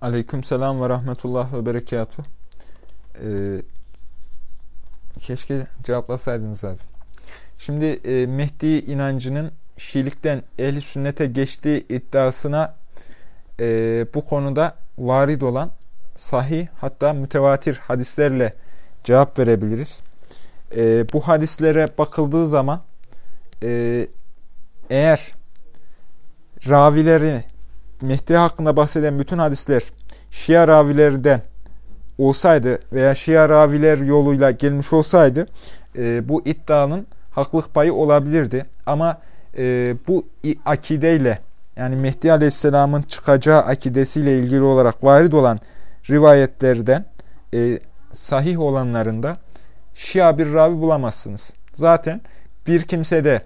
Aleyküm selam ve rahmetullah ve berekatuhu. Ee, keşke cevaplasaydınız abi. Şimdi e, Mehdi inancının Şiilikten ehli sünnete geçtiği iddiasına e, bu konuda varid olan sahih hatta mütevatir hadislerle cevap verebiliriz. E, bu hadislere bakıldığı zaman e, eğer ravileri Mehdi hakkında bahseden bütün hadisler Şia ravilerden olsaydı veya Şia raviler yoluyla gelmiş olsaydı e, bu iddianın haklık payı olabilirdi. Ama e, bu akideyle yani Mehdi Aleyhisselam'ın çıkacağı akidesiyle ilgili olarak varid olan rivayetlerden e, sahih olanlarında Şia bir ravi bulamazsınız. Zaten bir kimsede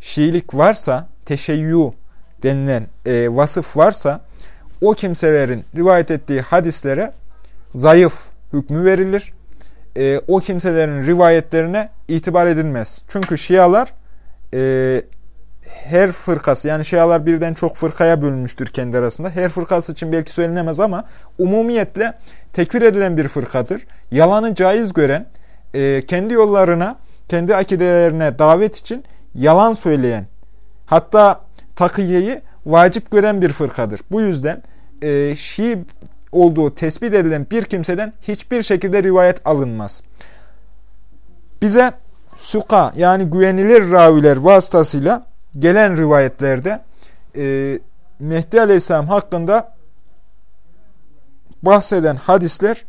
Şiilik varsa, teşeyyü denilen e, vasıf varsa o kimselerin rivayet ettiği hadislere zayıf hükmü verilir. E, o kimselerin rivayetlerine itibar edilmez. Çünkü Şialar e, her fırkası yani Şialar birden çok fırkaya bölünmüştür kendi arasında. Her fırkası için belki söylenemez ama umumiyetle tekfir edilen bir fırkadır. Yalanı caiz gören, e, kendi yollarına, kendi akidelerine davet için yalan söyleyen, hatta takiyeyi vacip gören bir fırkadır. Bu yüzden e, Şii olduğu tespit edilen bir kimseden hiçbir şekilde rivayet alınmaz. Bize suka yani güvenilir raviler vasıtasıyla gelen rivayetlerde e, Mehdi Aleyhisselam hakkında bahseden hadisler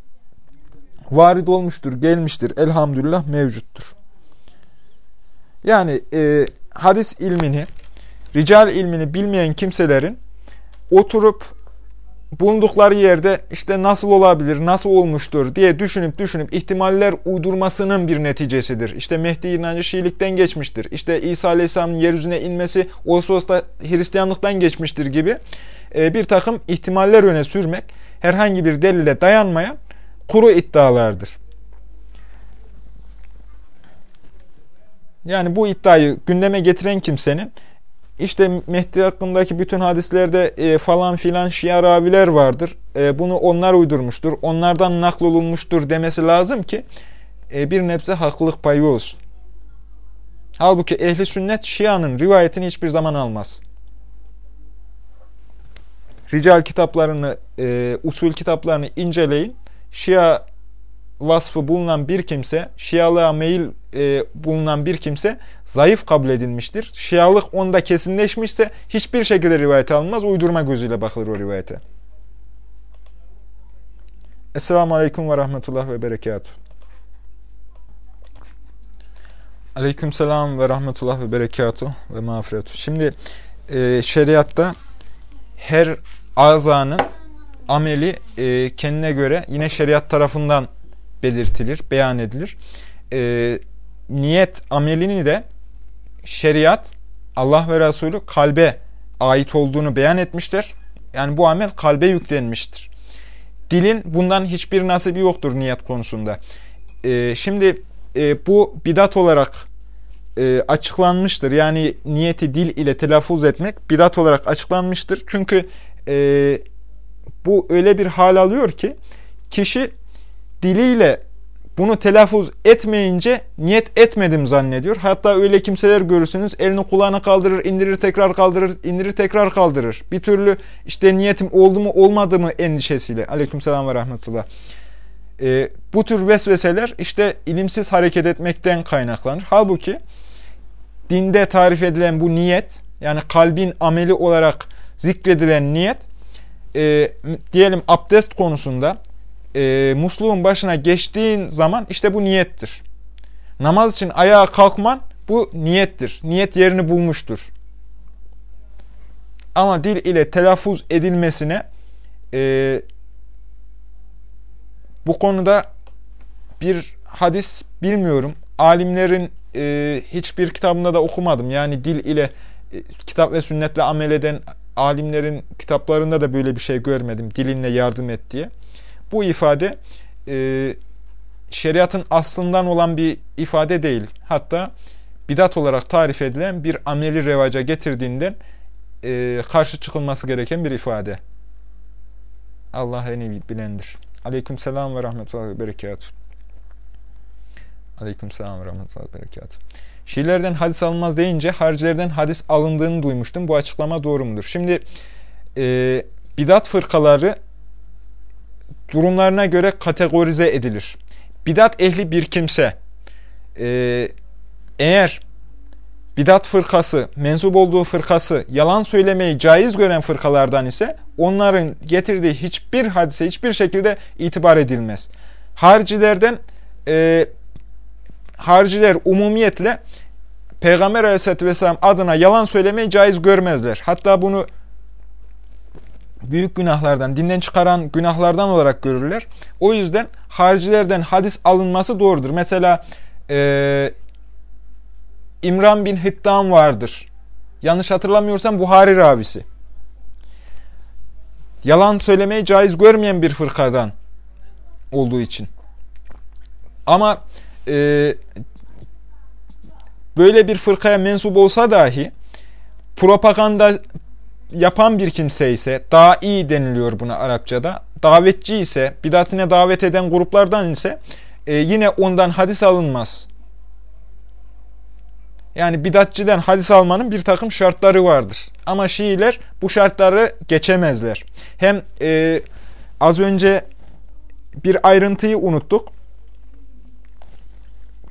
varid olmuştur, gelmiştir. Elhamdülillah mevcuttur. Yani e, hadis ilmini, rical ilmini bilmeyen kimselerin oturup bulundukları yerde işte nasıl olabilir, nasıl olmuştur diye düşünüp düşünüp ihtimaller uydurmasının bir neticesidir. İşte Mehdi inancı Şiilikten geçmiştir. İşte İsa Aleyhisselam'ın yeryüzüne inmesi Osos'ta Hristiyanlıktan geçmiştir gibi e, bir takım ihtimaller öne sürmek herhangi bir delile dayanmayan kuru iddialardır. Yani bu iddiayı gündeme getiren kimsenin işte Mehdi hakkındaki bütün hadislerde e, falan filan Şia raviler vardır. E, bunu onlar uydurmuştur. Onlardan naklolunmuştur demesi lazım ki e, bir nebze haklılık payı olsun. Halbuki ehli sünnet Şia'nın rivayetini hiçbir zaman almaz. Rical kitaplarını, usul kitaplarını inceleyin. Şia vasfı bulunan bir kimse, Şialığa meyil e, bulunan bir kimse zayıf kabul edilmiştir. Şialık onda kesinleşmişse hiçbir şekilde rivayete alınmaz. Uydurma gözüyle bakılır o rivayete. Esselamu Aleyküm ve Rahmetullah ve Berekatuhu. Aleyküm selam ve rahmetullah ve berekatuhu ve mağfiretu. Şimdi e, şeriatta her azanın ameli e, kendine göre yine şeriat tarafından belirtilir, beyan edilir. E, niyet amelini de şeriat Allah ve Resulü kalbe ait olduğunu beyan etmiştir. Yani bu amel kalbe yüklenmiştir. Dilin bundan hiçbir nasibi yoktur niyet konusunda. E, şimdi e, bu bidat olarak e, açıklanmıştır. Yani niyeti dil ile telaffuz etmek bidat olarak açıklanmıştır. Çünkü e, bu öyle bir hal alıyor ki kişi diliyle bunu telaffuz etmeyince niyet etmedim zannediyor. Hatta öyle kimseler görürsünüz elini kulağına kaldırır, indirir tekrar kaldırır, indirir tekrar kaldırır. Bir türlü işte niyetim oldu mu olmadı mı endişesiyle. Aleykümselam ve rahmetullah. Ee, bu tür vesveseler işte ilimsiz hareket etmekten kaynaklanır. Halbuki dinde tarif edilen bu niyet yani kalbin ameli olarak zikredilen niyet e, diyelim abdest konusunda e, musluğun başına geçtiğin zaman işte bu niyettir. Namaz için ayağa kalkman bu niyettir. Niyet yerini bulmuştur. Ama dil ile telaffuz edilmesine e, bu konuda bir hadis bilmiyorum. Alimlerin e, hiçbir kitabında da okumadım. Yani dil ile e, kitap ve sünnetle amel eden alimlerin kitaplarında da böyle bir şey görmedim. Dilinle yardım et diye. Bu ifade e, şeriatın aslından olan bir ifade değil. Hatta bidat olarak tarif edilen bir ameli revaca getirdiğinden e, karşı çıkılması gereken bir ifade. Allah en iyi bilendir. Aleyküm selam ve rahmetullahi ve berekatuhu. Aleyküm selam ve rahmetullahi ve berekatuhu. Şiilerden hadis alınmaz deyince haricilerden hadis alındığını duymuştum. Bu açıklama doğru mudur? Şimdi e, bidat fırkaları durumlarına göre kategorize edilir. Bidat ehli bir kimse e, eğer bidat fırkası, mensup olduğu fırkası yalan söylemeyi caiz gören fırkalardan ise onların getirdiği hiçbir hadise hiçbir şekilde itibar edilmez. Haricilerden e, hariciler umumiyetle Peygamber aleyhissalatü vesselam adına yalan söylemeyi caiz görmezler. Hatta bunu büyük günahlardan, dinden çıkaran günahlardan olarak görürler. O yüzden haricilerden hadis alınması doğrudur. Mesela e, İmran bin Hittam vardır. Yanlış hatırlamıyorsam Buhari ravisi. Yalan söylemeyi caiz görmeyen bir fırkadan olduğu için. Ama e, böyle bir fırkaya mensup olsa dahi propaganda yapan bir kimse ise dai deniliyor buna Arapçada. Davetçi ise bidatine davet eden gruplardan ise e, yine ondan hadis alınmaz. Yani bidatçiden hadis almanın bir takım şartları vardır. Ama Şiiler bu şartları geçemezler. Hem e, az önce bir ayrıntıyı unuttuk.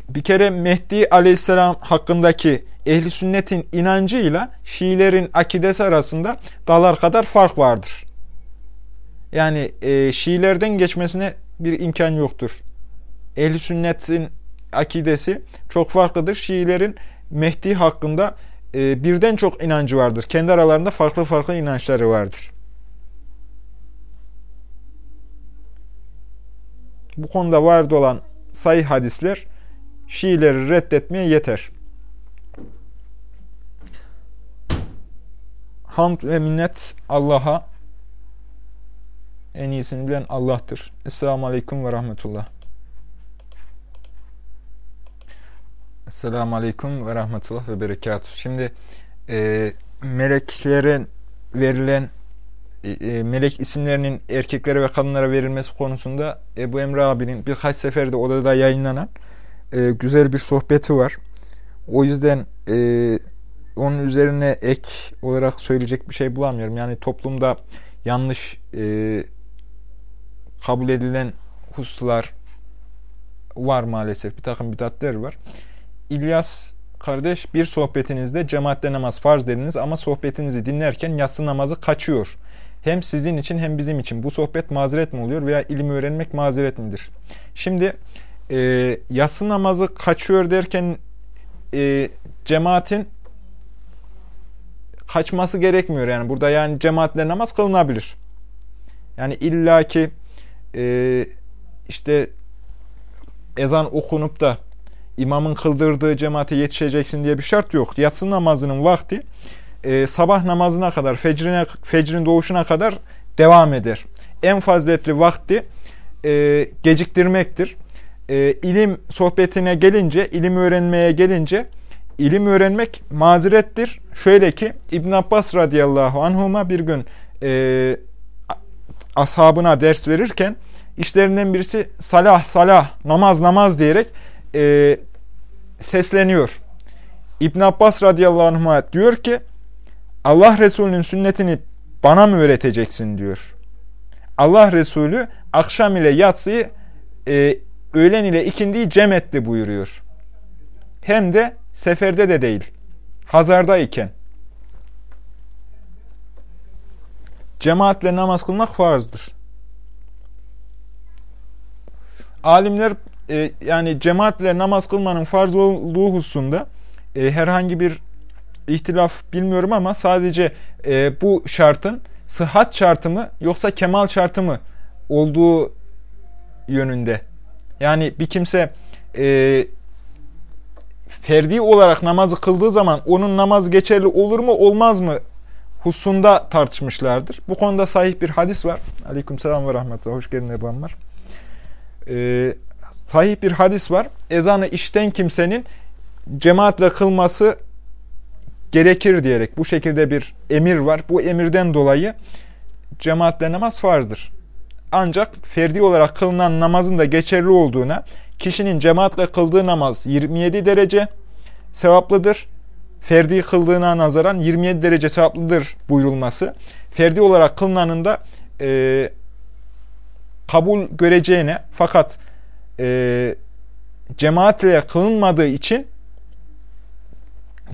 Bir kere Mehdi aleyhisselam hakkındaki ehli sünnetin inancıyla Şiilerin akidesi arasında dağlar kadar fark vardır. Yani e, Şiilerden geçmesine bir imkan yoktur. Ehli sünnetin akidesi çok farklıdır. Şiilerin Mehdi hakkında e, birden çok inancı vardır. Kendi aralarında farklı farklı inançları vardır. Bu konuda vardı olan sayı hadisler Şiileri reddetmeye yeter. Hamd ve minnet Allah'a en iyisini bilen Allah'tır. Esselamu Aleyküm ve Rahmetullah. Esselamu Aleyküm ve Rahmetullah ve Berekatuhu. Şimdi e, meleklere verilen e, e, melek isimlerinin erkeklere ve kadınlara verilmesi konusunda Ebu Emre abinin birkaç seferde odada yayınlanan e, güzel bir sohbeti var. O yüzden e, onun üzerine ek olarak söyleyecek bir şey bulamıyorum. Yani toplumda yanlış e, kabul edilen hususlar var maalesef. Bir takım bidatler var. İlyas kardeş bir sohbetinizde cemaatle namaz farz dediniz ama sohbetinizi dinlerken yatsı namazı kaçıyor. Hem sizin için hem bizim için. Bu sohbet mazeret mi oluyor veya ilim öğrenmek mazeret midir? Şimdi e, yatsı namazı kaçıyor derken e, cemaatin kaçması gerekmiyor. Yani burada yani cemaatle namaz kılınabilir. Yani illaki e, işte ezan okunup da imamın kıldırdığı cemaate yetişeceksin diye bir şart yok. Yatsı namazının vakti e, sabah namazına kadar, fecrine, fecrin doğuşuna kadar devam eder. En faziletli vakti e, geciktirmektir. E, ilim sohbetine gelince, ilim öğrenmeye gelince, ilim öğrenmek mazerettir. Şöyle ki, İbn Abbas radıyallahu anhuma bir gün e, ashabına ders verirken, işlerinden birisi salah, salah, namaz, namaz diyerek e, sesleniyor. İbn Abbas radıyallahu anh'a diyor ki Allah Resulü'nün sünnetini bana mı öğreteceksin diyor. Allah Resulü akşam ile yatsıyı e, öğlen ile ikindiyi cem etti buyuruyor. Hem de seferde de değil. Hazarda iken. Cemaatle namaz kılmak farzdır. Alimler e, yani cemaatle namaz kılmanın farz olduğu hususunda e, herhangi bir ihtilaf bilmiyorum ama sadece e, bu şartın sıhhat şartı mı yoksa kemal şartı mı olduğu yönünde. Yani bir kimse e, ferdi olarak namazı kıldığı zaman onun namaz geçerli olur mu olmaz mı hususunda tartışmışlardır. Bu konuda sahih bir hadis var. Aleyküm selam ve rahmetullah. Hoş geldin Ebu Ammar. Ee, sahih bir hadis var. Ezanı işten kimsenin cemaatle kılması gerekir diyerek bu şekilde bir emir var. Bu emirden dolayı cemaatle namaz farzdır. ancak ferdi olarak kılınan namazın da geçerli olduğuna, kişinin cemaatle kıldığı namaz 27 derece sevaplıdır. Ferdi kıldığına nazaran 27 derece sevaplıdır buyurulması. Ferdi olarak kılınanın da e, kabul göreceğine fakat e, cemaatle kılınmadığı için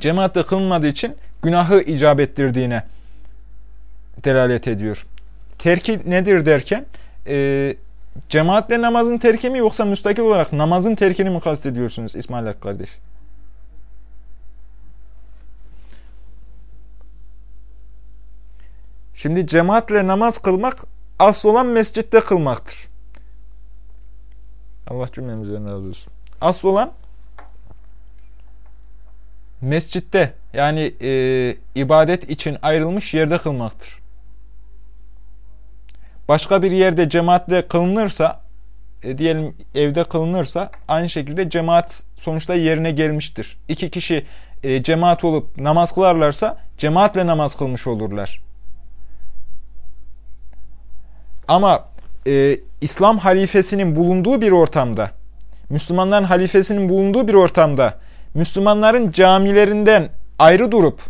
cemaatle kılınmadığı için günahı icap ettirdiğine delalet ediyor. Terki nedir derken e, cemaatle namazın terki mi yoksa müstakil olarak namazın terkini mi kastediyorsunuz İsmail Hakkı kardeş? Şimdi cemaatle namaz kılmak asıl olan mescitte kılmaktır. Allah cümlemizden razı olsun. Asıl olan mescitte yani e, ibadet için ayrılmış yerde kılmaktır. Başka bir yerde cemaatle kılınırsa e, diyelim evde kılınırsa aynı şekilde cemaat sonuçta yerine gelmiştir. İki kişi e, cemaat olup namaz kılarlarsa cemaatle namaz kılmış olurlar. Ama e, İslam halifesinin bulunduğu bir ortamda, Müslümanların halifesinin bulunduğu bir ortamda, Müslümanların camilerinden ayrı durup,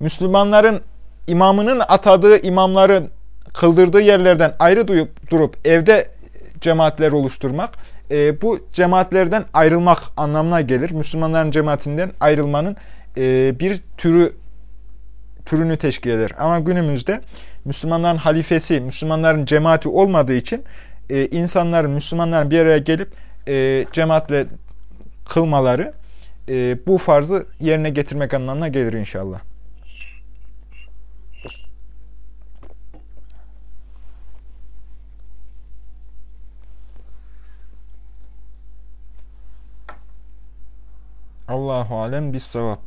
Müslümanların imamının atadığı imamların kıldırdığı yerlerden ayrı duyup, durup evde cemaatler oluşturmak, e, bu cemaatlerden ayrılmak anlamına gelir. Müslümanların cemaatinden ayrılmanın e, bir türü türünü teşkil eder. Ama günümüzde Müslümanların halifesi, Müslümanların cemaati olmadığı için e, insanların, Müslümanların bir araya gelip e, cemaatle kılmaları e, bu farzı yerine getirmek anlamına gelir inşallah. Allahu alem bis sevap.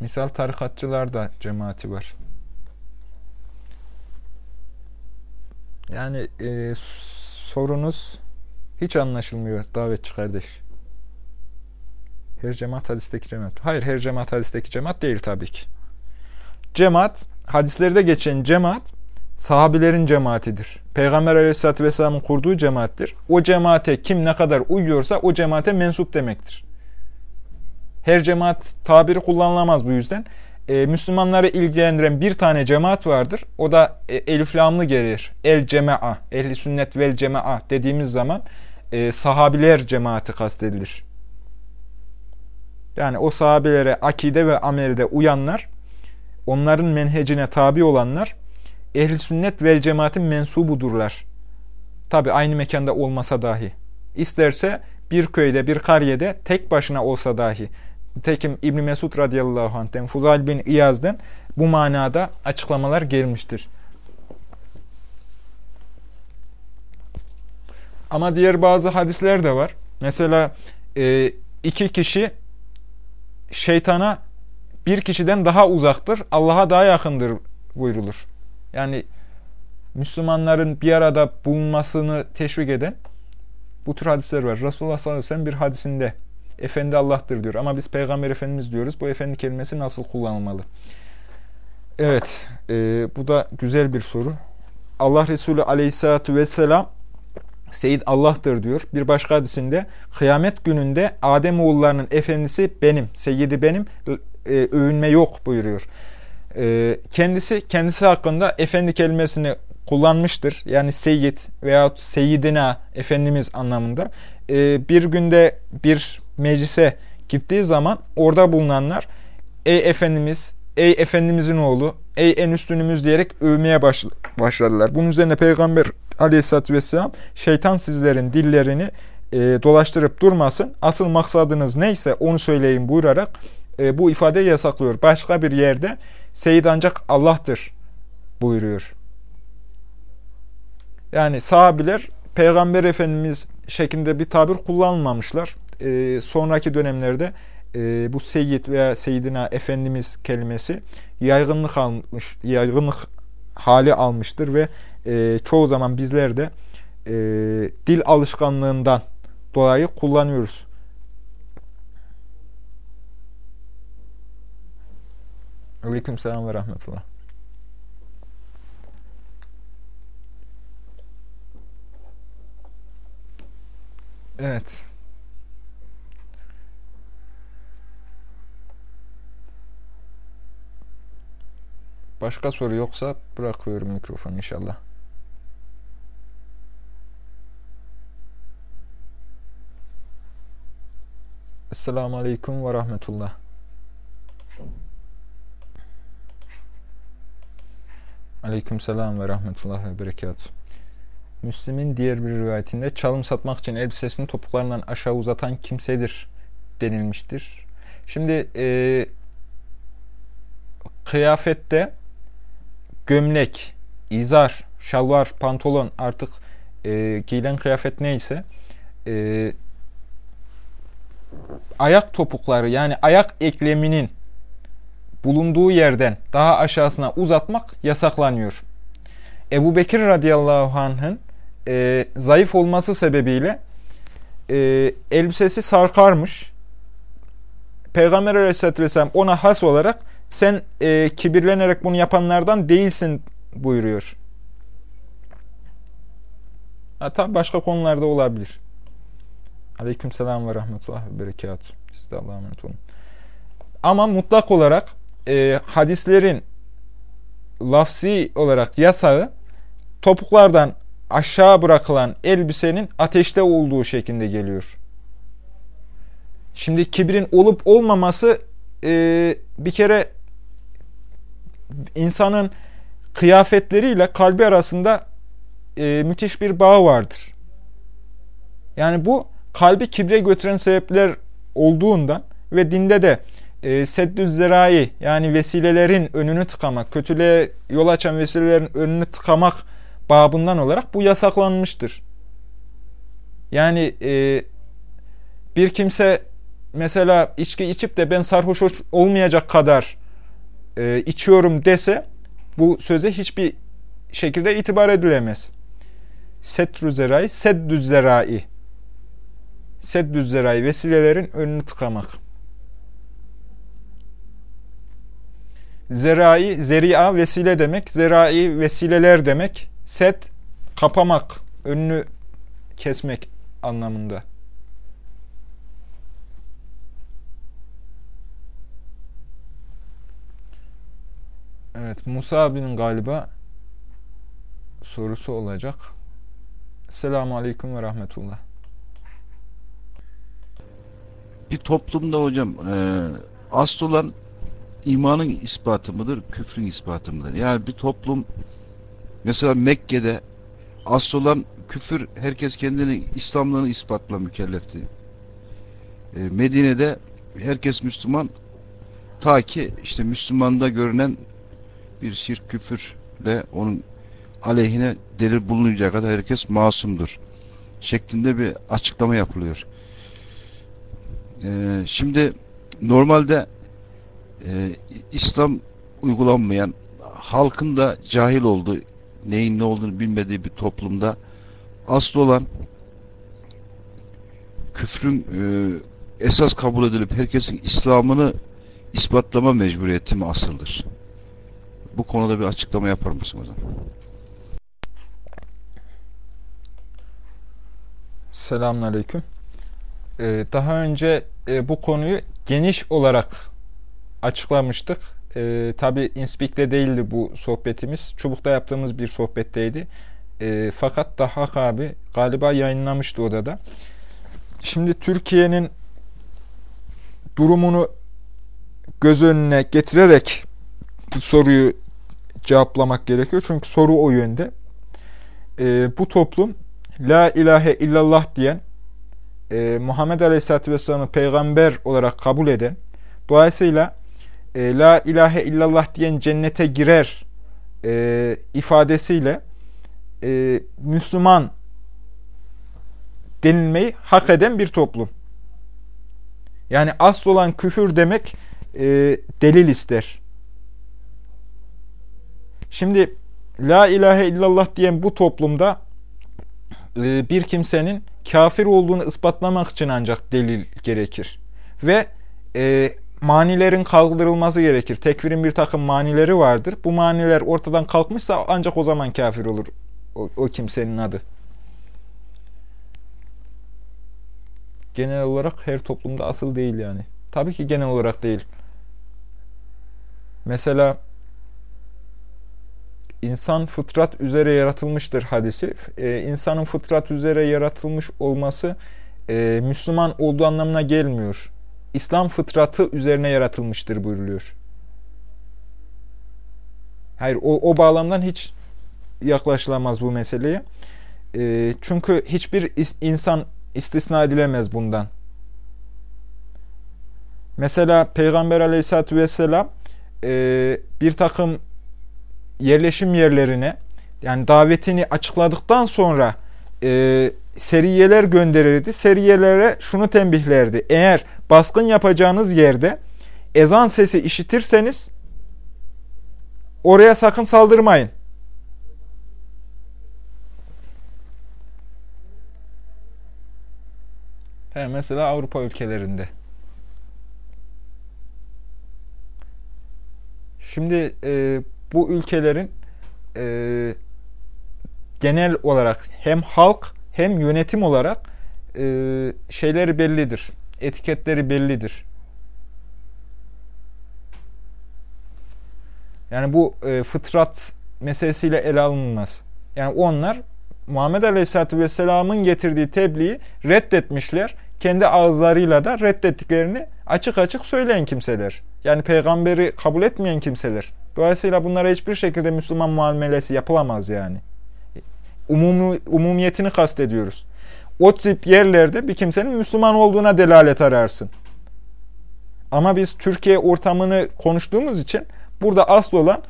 Misal tarikatçılar cemaati var. Yani e, sorunuz hiç anlaşılmıyor davetçi kardeş. Her cemaat hadisteki cemaat. Hayır her cemaat hadisteki cemaat değil tabii ki. Cemaat, hadislerde geçen cemaat sahabilerin cemaatidir. Peygamber aleyhissalatü vesselamın kurduğu cemaattir. O cemaate kim ne kadar uyuyorsa o cemaate mensup demektir. Her cemaat tabiri kullanılamaz bu yüzden. E, Müslümanları ilgilendiren bir tane cemaat vardır. O da e, elif lamlı gelir. El cema'a, ehli sünnet vel cema'a dediğimiz zaman e, sahabiler cemaati kastedilir. Yani o sahabilere akide ve amelde uyanlar, onların menhecine tabi olanlar, ehli sünnet vel cemaatin mensubudurlar. Tabi aynı mekanda olmasa dahi. İsterse bir köyde, bir kariyede tek başına olsa dahi Tekim İbn Mesud radıyallahu anh'ten, Fuzal bin İyaz'den bu manada açıklamalar gelmiştir. Ama diğer bazı hadisler de var. Mesela e, iki kişi şeytana bir kişiden daha uzaktır, Allah'a daha yakındır buyrulur. Yani Müslümanların bir arada bulunmasını teşvik eden bu tür hadisler var. Resulullah sallallahu aleyhi ve sellem bir hadisinde Efendi Allah'tır diyor. Ama biz Peygamber Efendimiz diyoruz. Bu efendi kelimesi nasıl kullanılmalı? Evet, e, bu da güzel bir soru. Allah Resulü aleyhissalatu vesselam Seyyid Allah'tır diyor. Bir başka hadisinde kıyamet gününde Adem oğullarının efendisi benim, seyyidi benim, e, övünme yok buyuruyor. E, kendisi kendisi hakkında efendi kelimesini kullanmıştır. Yani seyyid veya seyyidina efendimiz anlamında. E, bir günde bir meclise gittiği zaman orada bulunanlar ey Efendimiz, ey Efendimizin oğlu, ey en üstünümüz diyerek övmeye başladılar. Bunun üzerine Peygamber aleyhissalatü vesselam şeytan sizlerin dillerini e, dolaştırıp durmasın. Asıl maksadınız neyse onu söyleyin buyurarak e, bu ifadeyi yasaklıyor. Başka bir yerde Seyyid ancak Allah'tır buyuruyor. Yani sahabiler Peygamber Efendimiz şeklinde bir tabir kullanmamışlar e, sonraki dönemlerde e, bu seyyid veya seyyidina efendimiz kelimesi yaygınlık almış, yaygınlık hali almıştır ve e, çoğu zaman bizler de e, dil alışkanlığından dolayı kullanıyoruz. Aleyküm selam ve rahmetullah. Evet. Başka soru yoksa bırakıyorum mikrofonu inşallah. Esselamu Aleyküm ve Rahmetullah. Aleyküm selam ve rahmetullah ve berekatuhu. Müslim'in diğer bir rivayetinde çalım satmak için elbisesini topuklarından aşağı uzatan kimsedir denilmiştir. Şimdi e, kıyafette gömlek, izar, şalvar, pantolon artık e, giyilen kıyafet neyse e, ayak topukları yani ayak ekleminin bulunduğu yerden daha aşağısına uzatmak yasaklanıyor. Ebu Bekir radıyallahu anh'ın e, zayıf olması sebebiyle e, elbisesi sarkarmış. Peygamber aleyhisselatü vesselam ona has olarak sen e, kibirlenerek bunu yapanlardan değilsin buyuruyor. Hatta başka konularda olabilir. Aleyküm selam ve rahmetullah ve berekat. Siz de Allah'a emanet olun. Ama mutlak olarak e, hadislerin lafzi olarak yasağı topuklardan aşağı bırakılan elbisenin ateşte olduğu şeklinde geliyor. Şimdi kibrin olup olmaması e, bir kere insanın kıyafetleriyle kalbi arasında e, müthiş bir bağ vardır. Yani bu kalbi kibre götüren sebepler olduğundan ve dinde de e, seddüz zerai yani vesilelerin önünü tıkamak, kötülüğe yol açan vesilelerin önünü tıkamak babından olarak bu yasaklanmıştır. Yani e, bir kimse mesela içki içip de ben sarhoş olmayacak kadar e, içiyorum dese bu söze hiçbir şekilde itibar edilemez. Setrü zerai, seddü zerai. Seddü zerai, vesilelerin önünü tıkamak. Zerai, zeria, vesile demek. Zerai, vesileler demek. Set, kapamak, önünü kesmek anlamında. Evet, Musa abinin galiba sorusu olacak. Selamun Aleyküm ve Rahmetullah. Bir toplumda hocam e, asıl olan imanın ispatı mıdır, küfrün ispatı mıdır? Yani bir toplum mesela Mekke'de asıl olan küfür herkes kendini İslamlığını ispatla mükellefti. E, Medine'de herkes Müslüman ta ki işte Müslümanda görünen bir şirk küfürle onun aleyhine delil bulununca kadar herkes masumdur. Şeklinde bir açıklama yapılıyor. Ee, şimdi normalde e, İslam uygulanmayan halkın da cahil olduğu neyin ne olduğunu bilmediği bir toplumda asıl olan küfrün e, esas kabul edilip herkesin İslam'ını ispatlama mecburiyeti mi asıldır? Bu konuda bir açıklama yapar mısın hocam? Selamünaleyküm. Ee, daha önce e, bu konuyu geniş olarak açıklamıştık. Ee, Tabi Inspik'te değildi bu sohbetimiz. Çubuk'ta yaptığımız bir sohbetteydi. E, fakat daha abi galiba yayınlamıştı odada. Şimdi Türkiye'nin durumunu göz önüne getirerek bu soruyu cevaplamak gerekiyor. Çünkü soru o yönde. E, bu toplum La ilahe illallah diyen e, Muhammed Aleyhisselatü Vesselam'ı peygamber olarak kabul eden dolayısıyla e, La ilahe illallah diyen cennete girer e, ifadesiyle e, Müslüman denilmeyi hak eden bir toplum. Yani asıl olan küfür demek e, delil ister. Şimdi La ilahe illallah diyen bu toplumda e, bir kimsenin kafir olduğunu ispatlamak için ancak delil gerekir. Ve e, manilerin kaldırılması gerekir. Tekfirin bir takım manileri vardır. Bu maniler ortadan kalkmışsa ancak o zaman kafir olur o, o kimsenin adı. genel olarak her toplumda asıl değil yani. Tabii ki genel olarak değil. Mesela insan fıtrat üzere yaratılmıştır hadisi. Ee, insanın fıtrat üzere yaratılmış olması e, Müslüman olduğu anlamına gelmiyor. İslam fıtratı üzerine yaratılmıştır buyuruluyor. Hayır o, o bağlamdan hiç yaklaşılamaz bu meseleye. E, çünkü hiçbir insan istisna edilemez bundan. Mesela Peygamber aleyhissalatü vesselam e, bir takım yerleşim yerlerine yani davetini açıkladıktan sonra e, seriyeler gönderirdi. Seriyelere şunu tembihlerdi. Eğer baskın yapacağınız yerde ezan sesi işitirseniz oraya sakın saldırmayın. He, mesela Avrupa ülkelerinde. Şimdi e, bu ülkelerin e, genel olarak hem halk hem yönetim olarak e, şeyleri bellidir. Etiketleri bellidir. Yani bu e, fıtrat meselesiyle ele alınmaz. Yani onlar Muhammed Aleyhisselatü Vesselam'ın getirdiği tebliği reddetmişler. Kendi ağızlarıyla da reddettiklerini açık açık söyleyen kimseler. Yani peygamberi kabul etmeyen kimseler. Dolayısıyla bunlara hiçbir şekilde Müslüman muamelesi yapılamaz yani. Umumi, umumiyetini kastediyoruz. O tip yerlerde bir kimsenin Müslüman olduğuna delalet ararsın. Ama biz Türkiye ortamını konuştuğumuz için burada asıl olan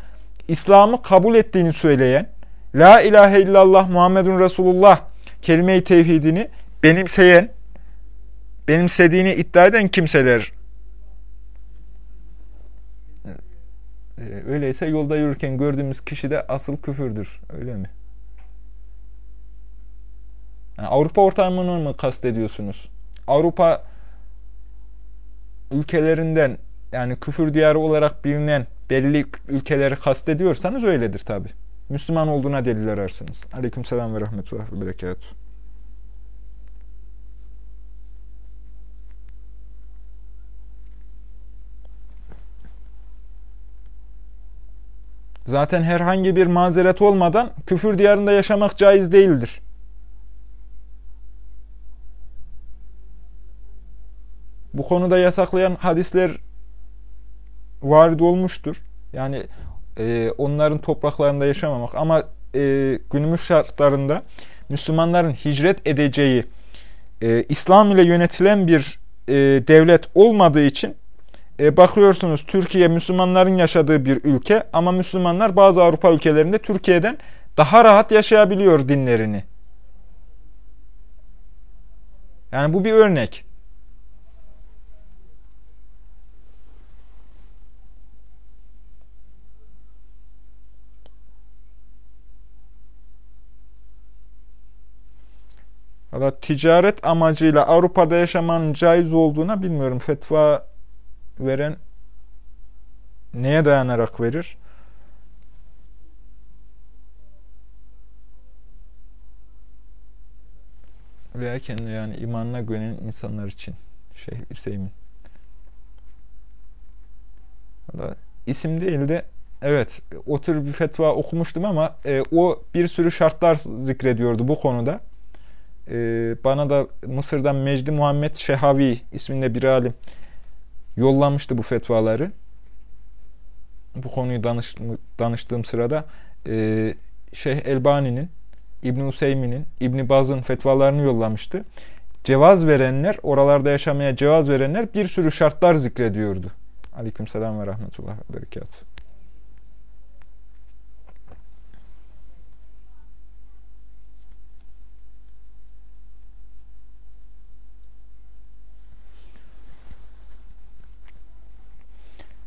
İslam'ı kabul ettiğini söyleyen, La ilahe illallah Muhammedun Resulullah kelime-i tevhidini benimseyen, benimsediğini iddia eden kimseler Ee, öyleyse yolda yürürken gördüğümüz kişi de asıl küfürdür. Öyle mi? Yani Avrupa ortamını mı kastediyorsunuz? Avrupa ülkelerinden yani küfür diyarı olarak bilinen belli ülkeleri kastediyorsanız öyledir tabi. Müslüman olduğuna delil ararsınız. Aleyküm selam ve rahmetullah ve berekatuhu. Zaten herhangi bir mazeret olmadan küfür diyarında yaşamak caiz değildir. Bu konuda yasaklayan hadisler varid olmuştur. Yani e, onların topraklarında yaşamamak ama e, günümüz şartlarında Müslümanların hicret edeceği e, İslam ile yönetilen bir e, devlet olmadığı için e, bakıyorsunuz Türkiye Müslümanların yaşadığı bir ülke ama Müslümanlar bazı Avrupa ülkelerinde Türkiye'den daha rahat yaşayabiliyor dinlerini. Yani bu bir örnek. Valla ticaret amacıyla Avrupa'da yaşamanın caiz olduğuna bilmiyorum. Fetva veren neye dayanarak verir? Veya kendi yani imanına güvenen insanlar için. Şeyh Hüseyin. isim değil de evet o tür bir fetva okumuştum ama e, o bir sürü şartlar zikrediyordu bu konuda. E, bana da Mısır'dan Mecdi Muhammed Şehavi isminde bir alim yollamıştı bu fetvaları. Bu konuyu danış, danıştığım sırada e, Şeyh Elbani'nin, İbn Useymi'nin, İbn Baz'ın fetvalarını yollamıştı. Cevaz verenler, oralarda yaşamaya cevaz verenler bir sürü şartlar zikrediyordu. Aleykümselam ve rahmetullah ve berekatuhu.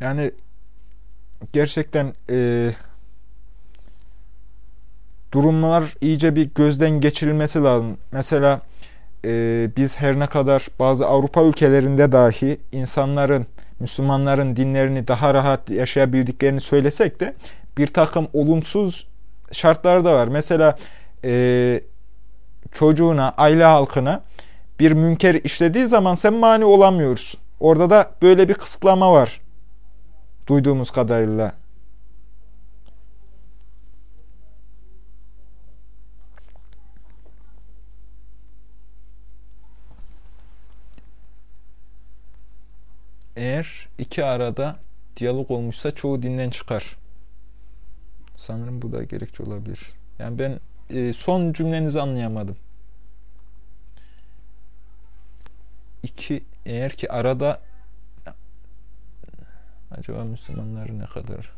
Yani gerçekten e, durumlar iyice bir gözden geçirilmesi lazım. Mesela e, biz her ne kadar bazı Avrupa ülkelerinde dahi insanların, Müslümanların dinlerini daha rahat yaşayabildiklerini söylesek de bir takım olumsuz şartlar da var. Mesela e, çocuğuna, aile halkına bir münker işlediği zaman sen mani olamıyorsun. Orada da böyle bir kısıtlama var. Duyduğumuz kadarıyla. Eğer iki arada diyalog olmuşsa çoğu dinden çıkar. Sanırım bu da gerekçe olabilir. Yani ben e, son cümlenizi anlayamadım. İki, eğer ki arada acaba Müslümanlar ne kadar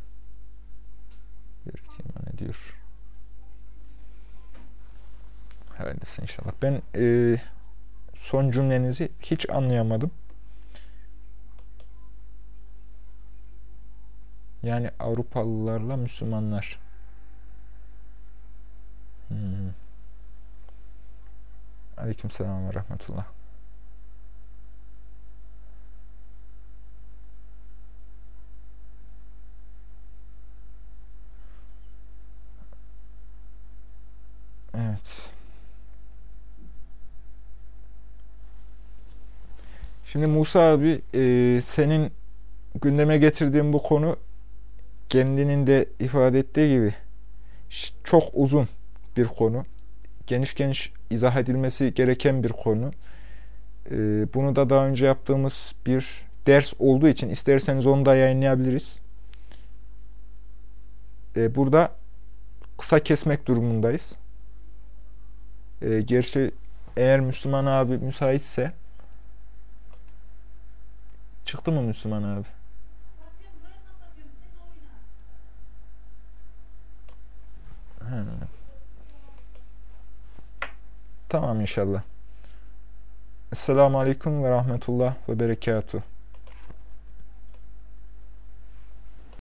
bir iman ediyor? Hayırlısı inşallah. Ben e, son cümlenizi hiç anlayamadım. Yani Avrupalılarla Müslümanlar. Hmm. Aleyküm selam ve rahmetullah. Evet. Şimdi Musa abi e, senin gündeme getirdiğin bu konu kendinin de ifade ettiği gibi çok uzun bir konu. Geniş geniş izah edilmesi gereken bir konu. Ee, bunu da daha önce yaptığımız bir ders olduğu için isterseniz onu da yayınlayabiliriz. Ee, burada kısa kesmek durumundayız. Ee, gerçi eğer Müslüman abi müsaitse çıktı mı Müslüman abi? Tamam inşallah. Esselamu Aleyküm ve Rahmetullah ve Berekatuhu.